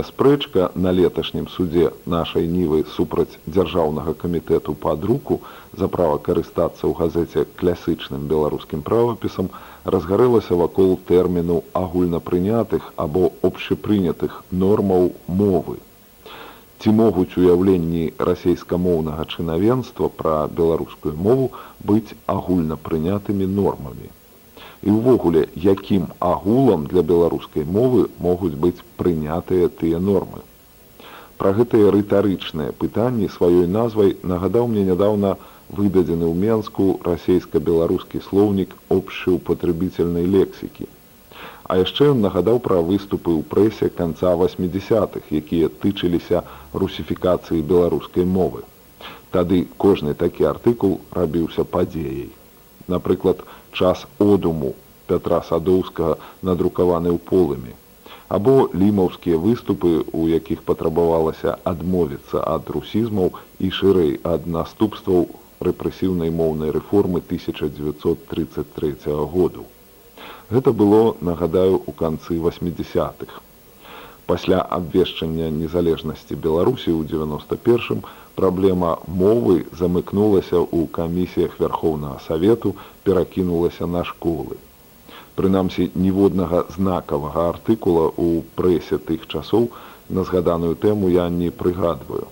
галоўная спрэчка на леташнім судзе нашай нівы супраць дзяржаўнага камітэту па друку за права карыстацца ў газеце клясычным беларускім правапісам разгарэлася вакол тэрміну агульнапрынятых або общепрынятых нормаў мовы. Ці могуць уяўленні расейскамоўнага чынавенства пра беларускую мову быць агульнапрынятымі нормамі. І ўвогуле, якім агулам для беларускай мовы могуць быць прынятыя тыя нормы. Пра гэтыя рытарычныя пытанні сваёй назвай нагадаў мне нядаўна выдадзены ў Менску расійска-беларускі слоўнік общеупотребительнай лексікі. А яшчэ ён нагадаў пра выступы ў прэсе канца 80-х, якія тычыліся русіфікацыі беларускай мовы. Тады кожны такі артыкул рабіўся падзеяй. Напрыклад, час одуму Пятра Садоўскага надрукаваны ў полымі. Або лімаўскія выступы, у якіх патрабавалася адмовіцца ад русізмаў і шырэй ад наступстваў рэпрэсіўнай моўнай рэформы 1933 году. Гэта было, нагадаю, у канцы 80-х. Пасля абвешчання незалежнасці Беларусі ў 91 праблема мовы замыкнулася ў камісіях вярхоўнага савету, перакінулася на школы. Прынамсі, ніводнага знакавага артыкула ў прэсе тых часоў на згаданую тэму я не прыгадваю.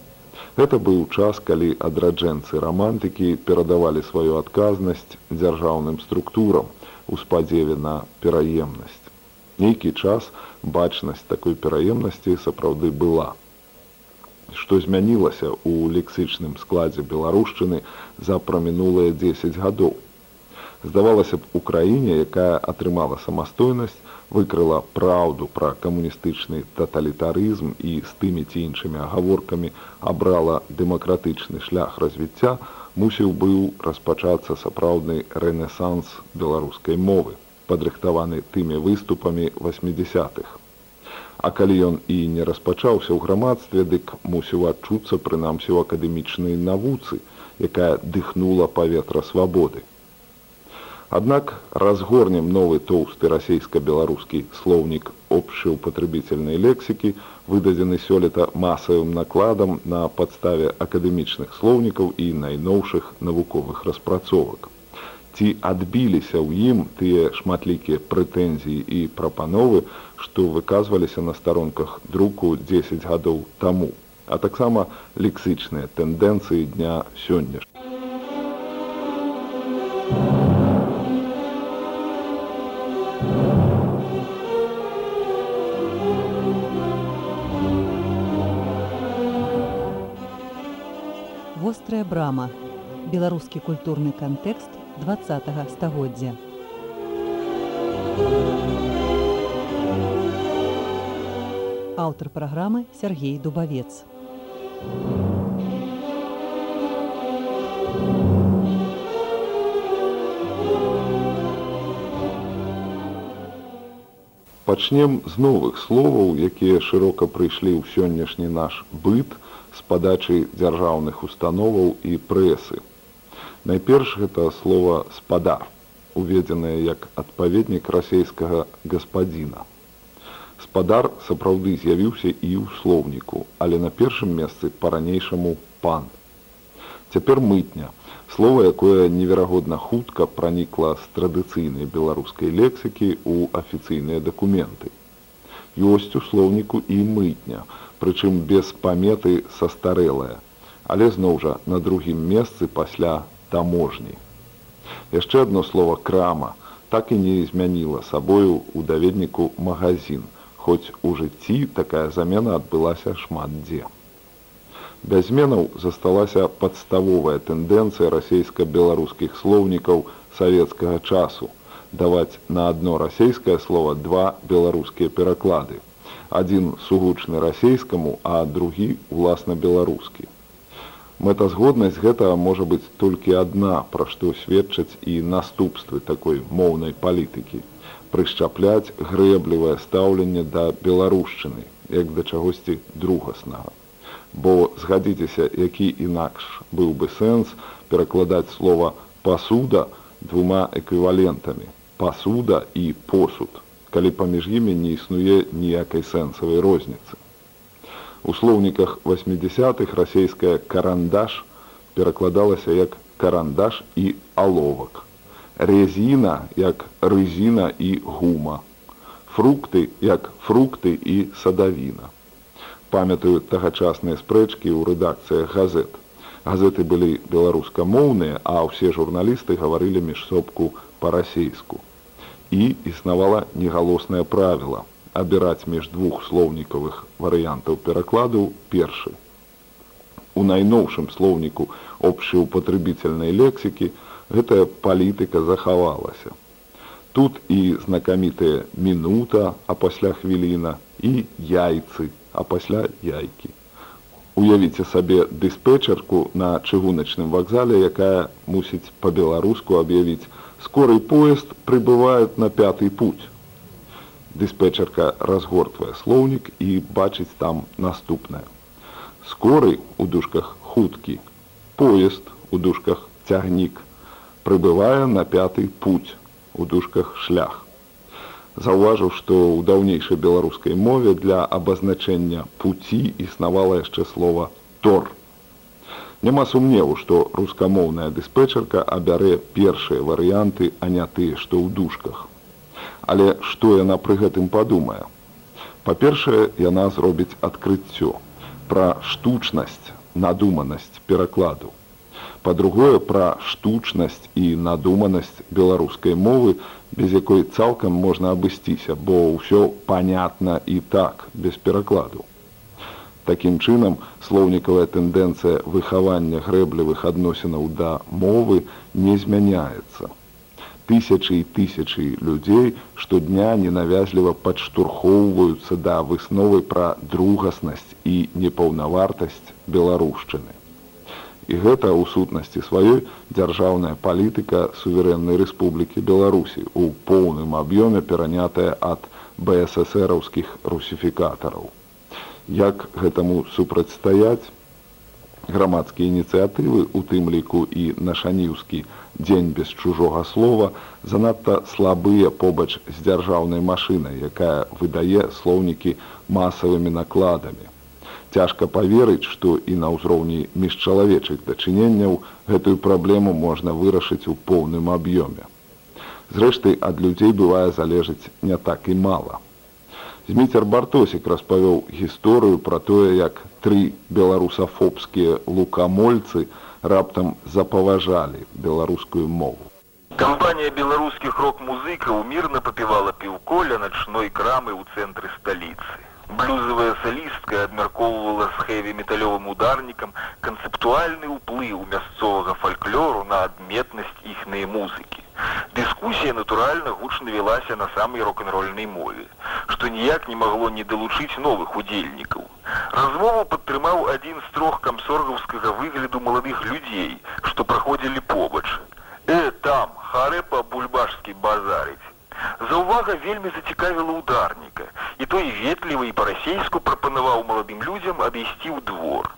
Гэта быў час, калі адраджэнцы рамантыкі перадавалі сваю адказнасць дзяржаўным структурам у спадзеве на пераемнасць. Нейкі час бачнасць такой пераемнасці сапраўды была. Што змянілася ў лексычным складзе беларушчыны за прамінулыя 10 гадоў. Здавалася б, у краіне, якая атрымала самастойнасць, выкрыла праўду пра камуністычны таталітарызм і з тымі ці іншымі агаворкамі абрала дэмакратычны шлях развіцця, мусіў быў распачацца сапраўдны рэнесанс беларускай мовы, падрыхтаваны тымі выступамі 80-х. А калі ён і не распачаўся ў грамадстве, дык мусіў адчуцца прынамсі ў акадэмічнай навуцы, якая дыхнула паветра свабоды. Аднак разгорнем новы тоўсты расійска-беларускі слоўнік общеупотребительнай лексікі, выдадзены сёлета масавым накладам на падставе акадэмічных слоўнікаў і найноўшых навуковых распрацовак. Ці адбіліся ў ім тыя шматлікія прэтэнзіі і прапановы, што выказваліся на старонках друку 10 гадоў таму, а таксама лексычныя тэндэнцыі дня сёння. вострая брама беларускі культурны кантэкст два стагоддзя аўтар праграмы Сергей дубавец пачнем з новых словаў якія шырока прыйшлі ў сённяшні наш быт з падачы дзяржаўных установаў і прэсы. Найперш гэта слова спадар, уведзенае як адпаведнік расійскага гаспадзіна. Спадар сапраўды з'явіўся і ў слоўніку, але на першым месцы па-ранейшаму пан. Цяпер мытня, слова, якое неверагодна хутка пранікла з традыцыйнай беларускай лексікі ў афіцыйныя дакументы. Ёсць у слоўніку і мытня, прычым без паметы састарэлая, але зноў жа на другім месцы пасля таможні. Яшчэ адно слово крама так і не змяніла сабою ў даведніку магазин, хоць у жыцці такая замена адбылася шмат дзе. Без зменаў засталася падставовая тэндэнцыя расійска-беларускіх слоўнікаў савецкага часу даваць на адно расійскае слово два беларускія пераклады адзін сугучны расійскаму, а другі уласна беларускі. Мэтазгоднасць гэта можа быць толькі адна, пра што сведчаць і наступствы такой моўнай палітыкі. Прышчапляць грэблівае стаўленне да беларушчыны, як да чагосьці другаснага. Бо згадзіцеся, які інакш быў бы сэнс перакладаць слова пасуда двума эквівалентамі: пасуда і посуд, калі паміж імі не існуе ніякай сэнсавай розніцы. У слоўніках 80-х расійская карандаш перакладалася як карандаш і аловак. Резіна як рызіна і гума. Фрукты як фрукты і садавіна. Памятаюць тагачасныя спрэчкі ў рэдакцыях газет. Газеты былі беларускамоўныя, а ўсе журналісты гаварылі між сопку па-расейску. І існавала негалоснае правіла абіраць між двух слоўнікавых варыянтаў перакладу першы. У найноўшым слоўніку общеупотребительнай лексікі гэтая палітыка захавалася. Тут і знакамітыя мінута, а пасля хвіліна і яйцы, а пасля яйкі. Уявіце сабе дыспетчерку на чыгуначным вакзале, якая мусіць па-беларуску аб'явіць скорый поезд прыбываюць на пяты путь дыспетчерка разгортвае слоўнік і бачыць там наступнае. Скоры у дужках хуткі, поезд у дужках цягнік, прыбывае на пяты путь у дужках шлях. Заўважыў, што ў даўнейшай беларускай мове для абазначэння пуці існавала яшчэ слова тор. Няма сумневу, што рускамоўная дыспетчерка абярэ першыя варыянты, а не тыя, што ў дужках. Але што яна пры гэтым падумае? Па-першае, яна зробіць адкрыццё пра штучнасць, надуманасць перакладу. Па-другое, пра штучнасць і надуманасць беларускай мовы, без якой цалкам можна абысціся, бо ўсё панятна і так без перакладу. Такім чынам, слоўнікавая тэндэнцыя выхавання грэблівых адносінаў да мовы не змяняецца тысячи і тысячи людзей штодня ненавязліва падштурхоўваюцца да высновы пра другаснасць і непаўнавартасць беларушчыны. І гэта ў сутнасці сваёй дзяржаўная палітыка суверэннай рэспублікі Беларусі у поўным аб'ёме перанятая ад бСсраўскіх русіфікатараў. Як гэтаму супрацьстаяць, грамадскія ініцыятывы, у тым ліку і нашаніўскі дзень без чужога слова, занадта слабыя побач з дзяржаўнай машынай, якая выдае слоўнікі масавымі накладамі. Цяжка паверыць, што і на ўзроўні міжчалавечых дачыненняў гэтую праблему можна вырашыць у поўным аб'ёме. Зрэшты, ад людзей бывае залежыць не так і мала. Зміцер Бартосік распавёў гісторыю пра тое, як тры беларусафобскія лукамольцы раптам запаважалі беларускую мову. Кампанія беларускіх рок-музыкаў мірна папівала піўко ля начной крамы ў цэнтры сталіцы. Блюзавая салістка абмяркоўвала з хэві-металёвым ударнікам канцэптуальны ўплыў мясцовага фальклору на адметнасць іхнай музыкі. Дыскусія, натуральна, гучна вялася на самай рок-н-рольнай мове, што ніяк не магло не далучыць новых удзельнікаў. Размову падтрымаў адзін з трох камсоргаўскага выгляду маладых людзей, што праходзілі побач. Э, там, харэпа бульбашскі базарыць. Заўвага вельмі зацікавіла ўдарніка, і той ветліва і па-расейску прапанаваў маладым людзям адысці ў двор.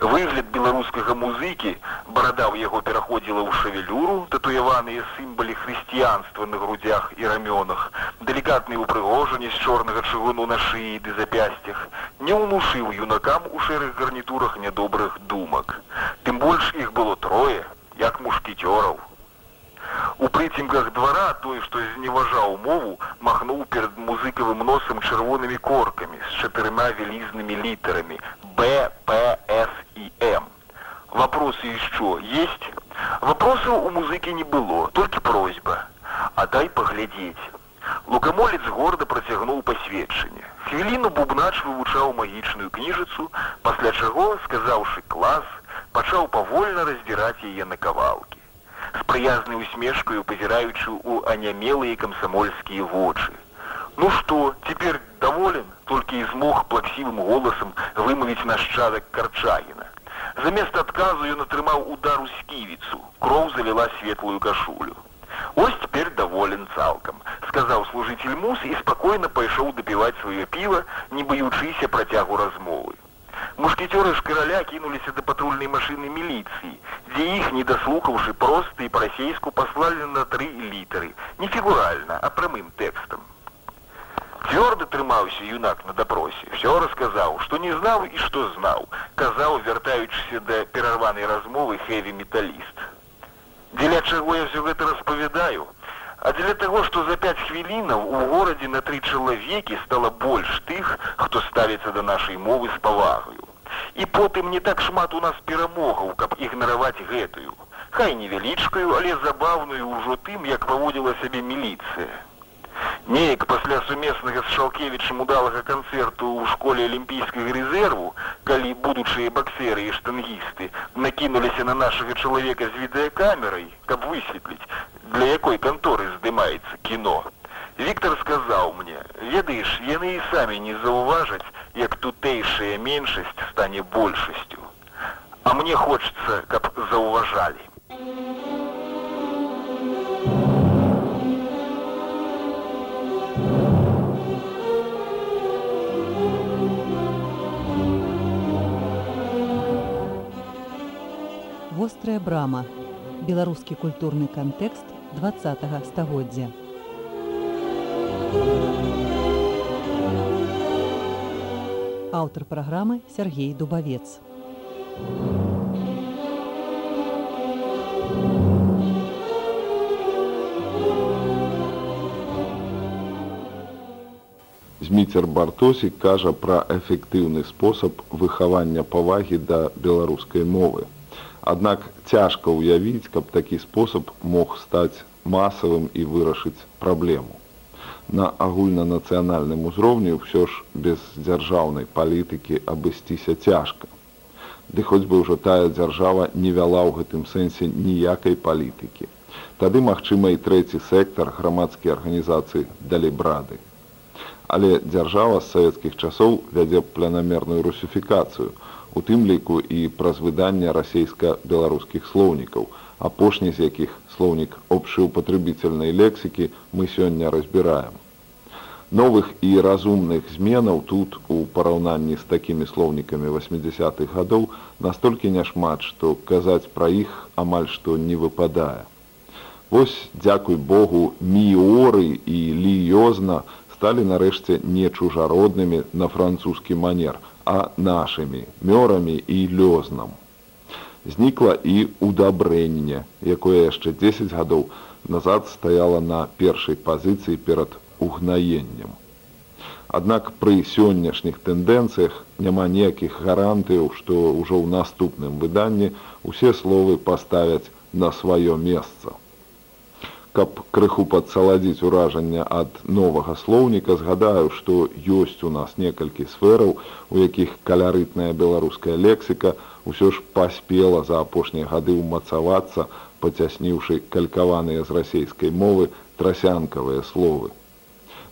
Выгляд беларускага музыкі, барада ў яго пераходзіла ў шавелюру, татуяваныя сімбалі хрысціянства на грудях і рамёнах, далікатныя ўпрыгожанні з чорнага чыгуну на шыі ды запясцях, не ўнушыў юнакам у шэрых гарнітурах нядобрых думак. Тым больш іх было трое, як мушкетёраў. У прыцемках двара той, што зневажаў мову, махнуў перад музыкавым носам чырвонымі коркамі з чатырма вялізнымі літарамі Б, П, С и М. Вопросы еще есть? Вопросов у музыки не было, только просьба. А дай поглядеть. Лукамолец гордо протягнул посведчение. Хвилину бубнач вывучал магичную книжицу, после чего, сказавший класс, почал повольно раздирать ее на ковалки. С приязной усмешкой позираючи у онямелые комсомольские вочи. Ну что, теперь доволен? Только и смог плаксивым голосом вымовить нащадок Корчагина. Замест адказу ён атрымаў удар у сківіцу. Кроў заліла светлую кашулю. Ось теперь доволен цалкам, сказаў служитель мус і спакойна пайшоў дапіваць сваё піва, не баючыся працягу размовы. Мушкетёры ж караля кінуліся да патрульнай машыны міліцыі, дзе іх, не даслухаўшы проста і па-расейску паслалі на тры літары, не фігуральна, а прамым тэкстам. Цвёрда трымаўся юнак на дапросе, все расказаў, што не знаў і што знаў, казаў, вяртаючыся да перарванай размовы хэві металіст. Дзеля чаго я ўсё гэта распавядаю, А дзеля таго, што за пяць хвілінаў у горадзе на тры чалавекі стала больш тых, хто ставіцца да нашай мовы з павагаю. І потым не так шмат у нас перамогаў, каб ігнараваць гэтую. Хай невялічкаю, але забаўную ўжо тым, як паводзіла сябе міліцыя. Неяк пасля сумеснага з шалкевічым удалага канцэрту ў школе алімпійскага рэзерву, калі будучыя баксеры і штангісты накінуліся на нашага чалавека з відэакамерай, каб высветліць, для якой канторы здымаецца кіно. Віктор сказаў мне: ведаеш, яны і самі не заўважаць, як тутэйшая меншасць стане большасцю. А мне хочется, каб заўважалі. Вострая брама беларускі культурны кантэкст два стагоддзя. Аўтар праграмы Сергей дубавец. Зміцер бартосік кажа пра эфектыўны спосаб выхавання павагі да беларускай мовы Аднак цяжка ўявіць, каб такі спосаб мог стаць масавым і вырашыць праблему. На агульнанацыянальным узроўні ўсё ж без дзяржаўнай палітыкі абысціся цяжка. Ды хоць бы ўжо тая дзяржава не вяла ў гэтым сэнсе ніякай палітыкі. Тады, магчыма, і трэці сектар грамадскія арганізацыі далі брады. Але дзяржава з савецкіх часоў вядзе планамерную русіфікацыю, у тым ліку і праз выданне расійска-беларускіх слоўнікаў, апошні з якіх слоўнік общеупотребительнай лексікі мы сёння разбіраем. Новых і разумных зменаў тут у параўнанні з такімі слоўнікамі 80-х гадоў настолькі няшмат, што казаць пра іх амаль што не выпадае. Вось дзякуй Богу, міоры і ліёзна сталі нарэшце не чужароднымі на французскі манер, а нашымі мёрамі і лёзнам. Знікла і ўдабрэнне, якое яшчэ 10 гадоў назад стаяла на першай пазіцыі перад угнаеннем. Аднак пры сённяшніх тэндэнцыях няма ніякіх гарантыяў, што ўжо ў наступным выданні усе словы паставяць на сваё месца каб крыху падсаладзіць уражанне ад новага слоўніка згадаю што ёсць у нас некалькі сфераў у якіх калярытная беларуская лексіка ўсё ж паспела за апошнія гады ўмацавацца пацясніўшы калькаваныя з расійскай мовы трасянкавыя словы.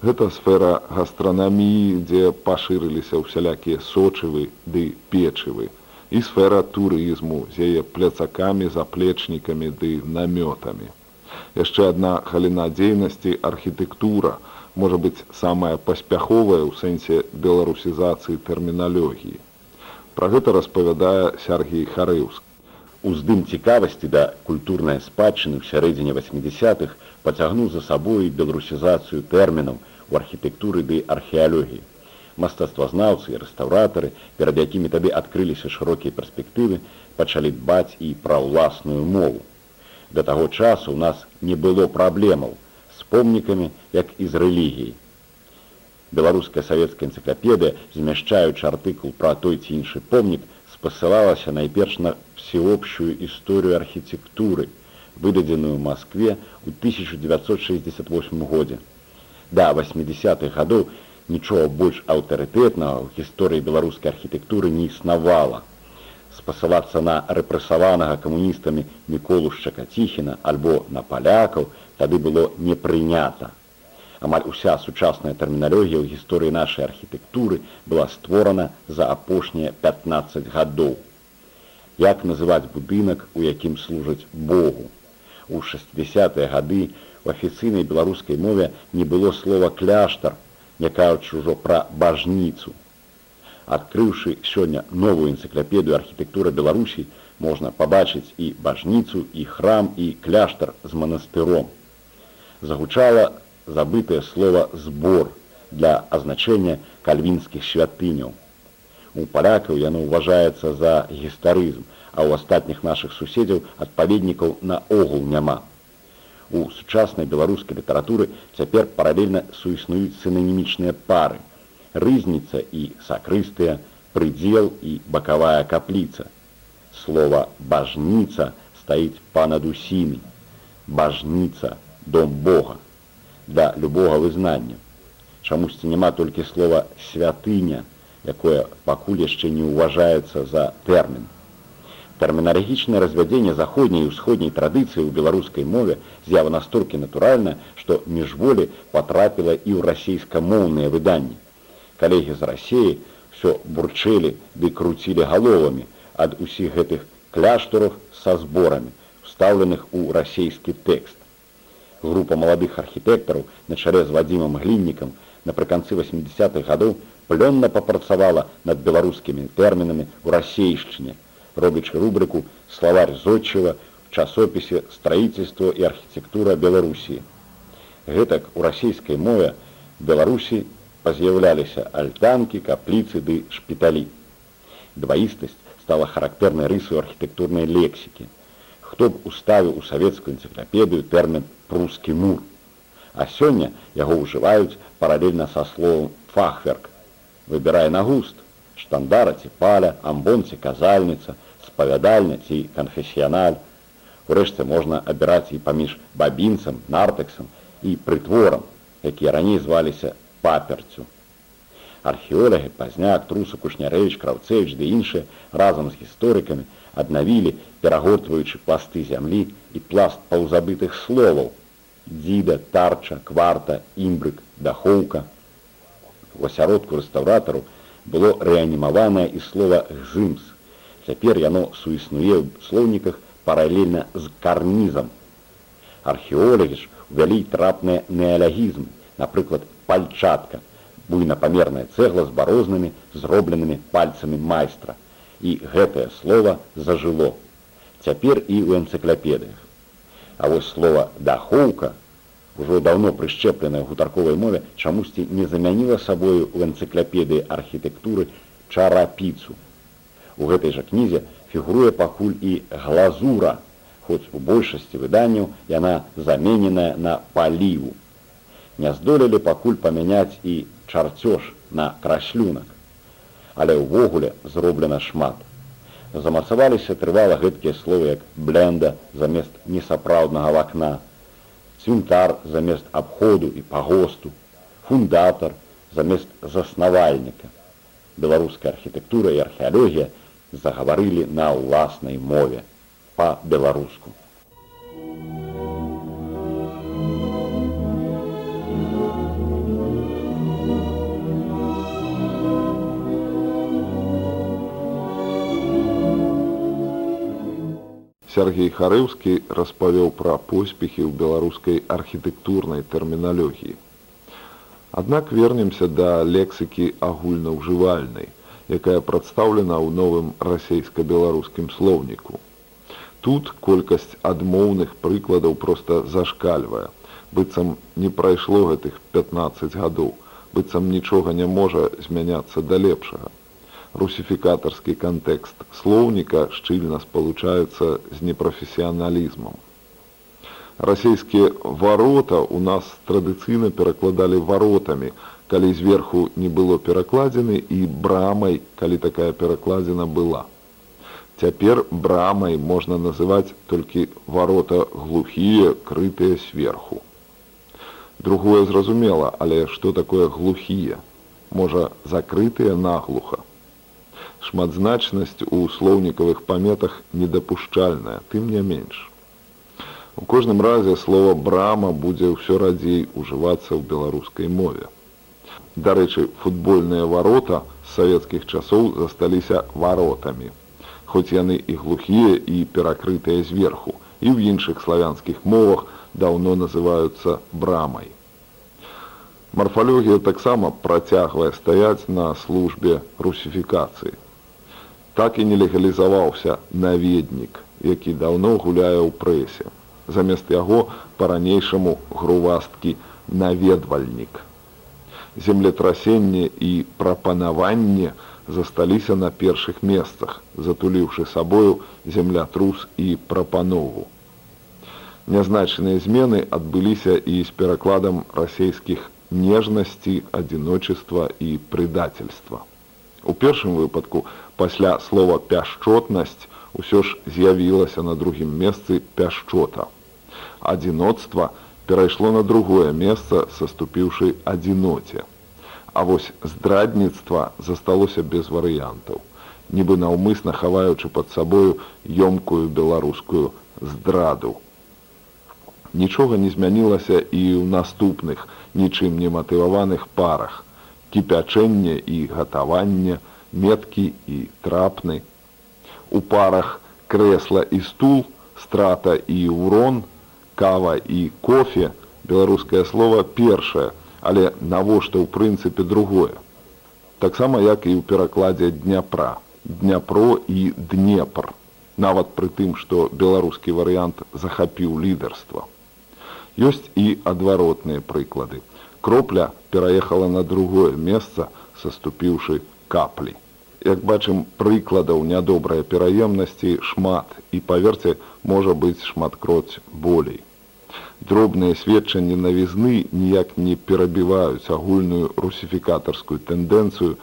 Гэта сфера гастранаміі дзе пашырыліся ўсялякія сочывы ды печывы і сфера турызму з яе пляцакамі заплечнікамі ды намётамі яшчэ адна галіна дзейнасці архітэктура можа быць самая паспяховая ў сэнсе беларусізацыі тэрміналогіі. Пра гэта распавядае Сергій Харыўск. Уздым цікавасці да культурнай спадчыны ў сярэдзіне 80-х пацягнуў за сабой беларусізацыю тэрмінаў у архітэктуры ды археалогіі. Мастацтвазнаўцы і рэстаўратары, перад якімі тады адкрыліся шырокія перспектывы, пачалі дбаць і пра ўласную мову. Да таго часу у нас не было праблемаў з помнікамі, як і з рэлігіяй. Беларуская савецкая энцыклапедыя, змяшчаючы артыкул пра той ці іншы помнік, спасылалася найперш на всеобщую історыю архітэктуры, выдадзеную ў Маскве ў 1968 годзе. Да 80-х гадоў нічога больш аўтарытэтнага ў гісторыі беларускай архітэктуры не існавала спасылацца на рэпрэсаванага камуністамі міколу шчакаціхіна альбо на палякаў тады было не прынята. Амаль уся сучасная тэрміналогія ў гісторыі нашай архітэктуры была створана за апошнія 15 гадоў. як называць будынак, у якім служаць Богу. У 60-е гады у афіцыйнай беларускай мове не было слова кляштар, не кажучы ўжо пра бажніцу. Адкрыўшы сёння новую энцыклапедыю архітэктуры Беларусій, можна пабачыць і бажніцу, і храм і кляштар з манастыром. Загучала забытае слова збор для азначэння кальвінскіх святыняў. У палякаў яно ўважаецца за гістарызм, а ў астатніх нашых суседзяў адпаведнікаў наогул няма. У сучаснай беларускай літаратуры цяпер паралельна суіснуюць сінанімічныя пары. Рызніца і сакрыстыя, прыдзел і бакавая капліца. Слова бажніца стаіць па-над усімі. Бажніца, дом Бога, для любога вызнання. Чамусьці няма толькі слова святыня, якое пакуль яшчэ не ўважаецца за тэрмін. Тэрміналагічнае развядзенне заходняй і ўсходняй традыцыі ў беларускай мове з'ява настолькі натуральна, што міжволі патрапіла і ў расійскамоўныя выданні. Калегі з рассеі ўсё бурчэлі ды круцілі галовамі ад усіх гэтых кляштураў са зборамі, устаўленых у расійскі тэкст. Група маладых архітэктараў на чале з вадзімам гліннікам напрыканцы 80-х гадоў плённа папрацавала над беларускімі тэрмінамі ў расейшчыне, робячы рубрыку словарь зодчыва в часопісе строительство і архітэктура беларусі гэтак у расійскай мове беларусі паз'яўляліся альтанкі капліцы ды шпіталі дваістасць стала характэрнай рысу архітэктурнай лексікі хто б уставіў у савецкую энцыклапедыю тэрмін прускі мур а сёння яго ўжываюць паралельна са словом фахверк выбірае на густ штандара ці паля амбонці казальніца спавядальня ці канфесіяналь. Урэшце можна абіраць і паміж бабінцам, нартексам і прытворам, якія раней зваліся паперцю. Археолагі пазняк труса кушнярэвіч краўцэвіч ды іншыя разам з гісторыкамі аднавілі, перагортваючы пласты зямлі і пласт паўзабытых словаў: дзіда, тарча, кварта, імбрык, дахоўка. У асяродку рэстаўратару было рэанімаванае і слова гзымс Цяпер яно суіснуе ў слоўніках паралельна з карнізам. Археолагі ж увялі трапныя неалягізмы, напрыклад, пальчатка, буйнапамерная цэгла з барознымі, зробленымі пальцамі майстра. І гэтае слово зажыло. Цяпер і ў энцыклапедыях. А вось слова дахоўка, ужо даўно прышчэпленае гутарковай мове, чамусьці не замяніла сабою ў энцыклапедыі архітэктуры чарапіцу. У гэтай жа кнізе фігуруе пакуль і глазура, хоць у большасці выданняў яна замененая на паліву. Не здолелі пакуль памяняць і чарцёж на крашлюнак. Але ўвогуле зроблена шмат. Замацаваліся трывала гэткія словы як бленда замест несапраўднага вакна, цвінтар замест абходу і пагосту, фундатар замест заснавальніка. Беларуская архітэктура і археалогія, загаварылі на ўласнай мове па-беларуску. Сергей Харыўскі распавёў пра поспехі ў беларускай архітэктурнай тэрміналогіі. Аднак вернемся да лексікі агульнаўжывальнай якая прадстаўлена ў новым расійска-беларускім слоўніку. Тут колькасць адмоўных прыкладаў проста зашкальвае, быццам не прайшло гэтых 15 гадоў, быццам нічога не можа змяняцца да лепшага. Русіфікатарскі кантэкст слоўніка шчыльна спалучаецца з непрафесіяналізмам. Расійскія варота ў нас традыцыйна перакладалі варотамі, калі зверху не было перакладзены і брамай, калі такая перакладзена была. Цяпер брамай можна называць толькі варота глухія, крытыя сверху. Другое зразумела, але што такое глухія? Можа, закрытыя наглуха. Шматзначнасць у слоўнікавых паметах недапушчальная, тым не менш. У кожным разе слова брама будзе ўсё радзей ужывацца ў беларускай мове. Дарэчы, футбольныя варота з савецкіх часоў засталіся варотамі. хоць яны і глухія і перакрытыя зверху, і ў іншых славянскіх мовах даўно называюцца брамай. Марфалогія таксама працягвае стаяць на службе русіфікацыі. Так і не легалізаваўся наведнік, які даўно гуляе ў прэсе. Замест яго па-ранейшаму грувасткі наведвальнік землетрасенне і прапанаванне засталіся на першых месцах, затуліўшы сабою землятрус і прапанову. Нязначныя змены адбыліся і з перакладам расійскіх нежнасці, адзіночества і прыдательства. У першым выпадку пасля слова пяшчотнасць усё ж з'явілася на другім месцы пяшчота. Адзіноцтва, перайшло на другое месца, саступіўшы адзіноце. А вось здрадніцтва засталося без варыянтаў, нібы наўмысна хаваючы пад сабою ёмкую беларускую здраду. Нічога не змянілася і ў наступных, нічым не матываваных парах, кіпячэнне і гатаванне, меткі і трапны. У парах крэсла і стул, страта і ўрон, кава і кофе беларускае слово першае але навошта ў прынцыпе другое? Таксама як і ў перакладзе дняпра дняпро і днепр нават пры тым што беларускі варыянт захапіў лідарства. Ёсць і адваротныя прыклады. Кропля пераехала на другое месца саступіўшы каплі як бачым прыкладаў нядобрай пераемнасці шмат і паверце можа быць шматкроць болей. Дробныя сведчанні навізны ніяк не перабіваюць агульную русіфікатарскую тэндэнцыю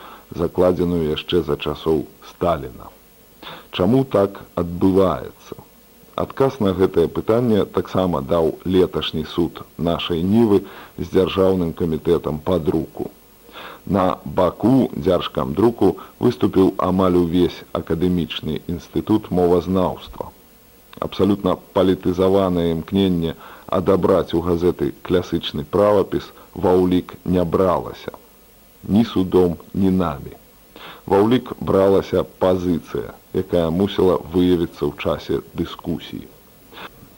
закладзеную яшчэ за часоў сталіна. Чаму так адбываецца? Адказ на гэтае пытанне таксама даў леташні суд нашай нівы з дзяржаўным камітэтам пад руку на баку дзяржкам друку выступіў амаль увесь акадэмічны інстытут мовазнаўства. Абсалютна палітызаванае імкненне адабраць у газеты клясычны правапіс ваўлік не бралася. Ні судом ні намі. Ваўлік бралася пазіцыя якая мусіла выявіцца ў часе дыскусіі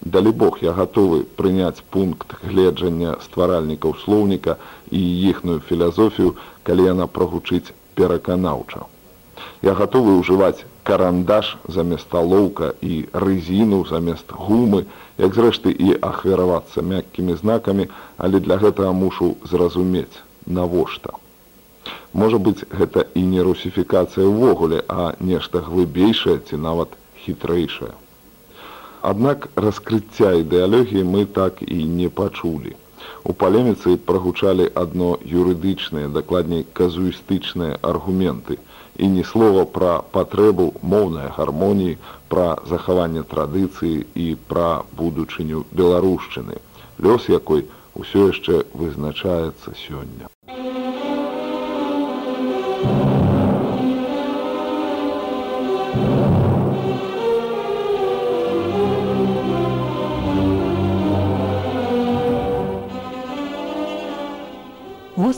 далі бог я гатовы прыняць пункт гледжання стваральнікаў слоўніка і іхную філазофію калі яна прагучыць пераканаўча я гатовы ўжываць карандаш замест алоўка і рызіну замест гумы, як зрэшты і ахвяравацца мяккімі знакамі, але для гэтага мушу зразумець навошта. Можа быць, гэта і не русіфікацыя ўвогуле, а нешта глыбейшае ці нават хітрэйшае. Аднак раскрыцця ідэалогіі мы так і не пачулі. У палеміцы прагучалі адно юрыдычныя, дакладней казуістычныя аргументы – і ні слова пра патрэбу моўнай гармоніі, пра захаванне традыцыі і пра будучыню беларушчыны, лёс якой усё яшчэ вызначаецца сёння.